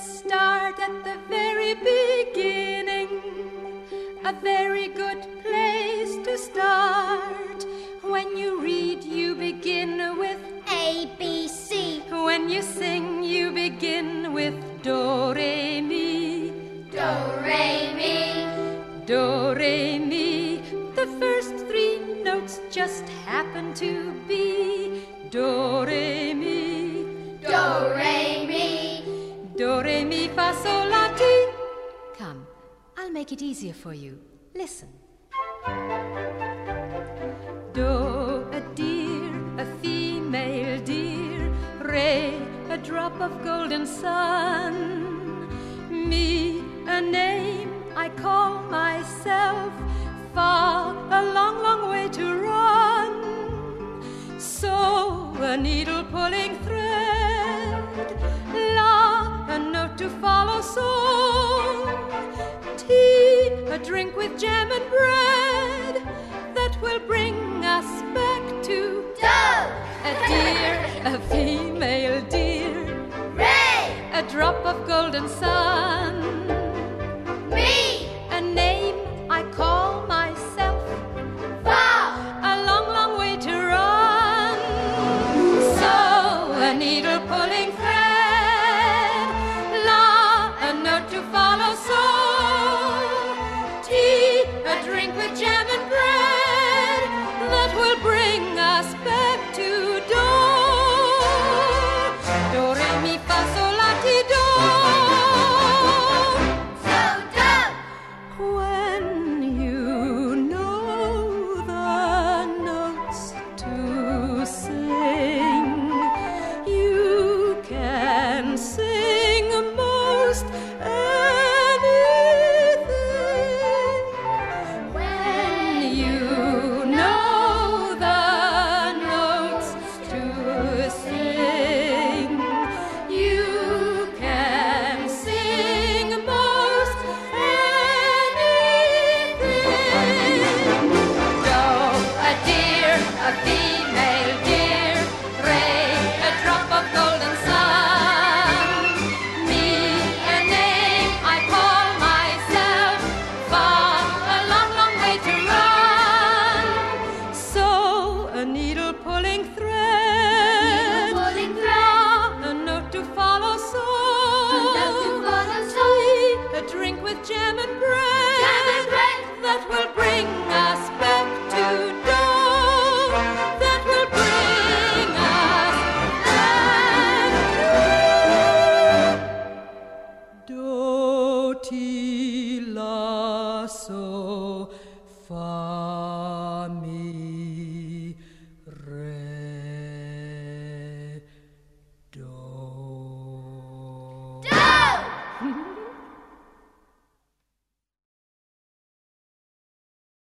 Let's start at the very beginning. A very good place to start. When you read, you begin with A, B, C. When you sing, you begin with Do, Re, Mi. Do, re, mi. Do, Re, Mi. The first three notes just happen to be Do, Re, Mi. Re, Fa, Sol, La, Ti. Come, I'll make it easier for you. Listen. Do, a deer, a female deer. Re, a drop of golden sun. Me, a name I call myself. Fa, a long, long way to run. So, a needle pulling thread. Drink with jam and bread that will bring us back to Do, a deer, a female deer, re, a drop of golden sun, Me. a name I call myself, Fa, a long, long way to run. So, a needle bring deer, a so, fa.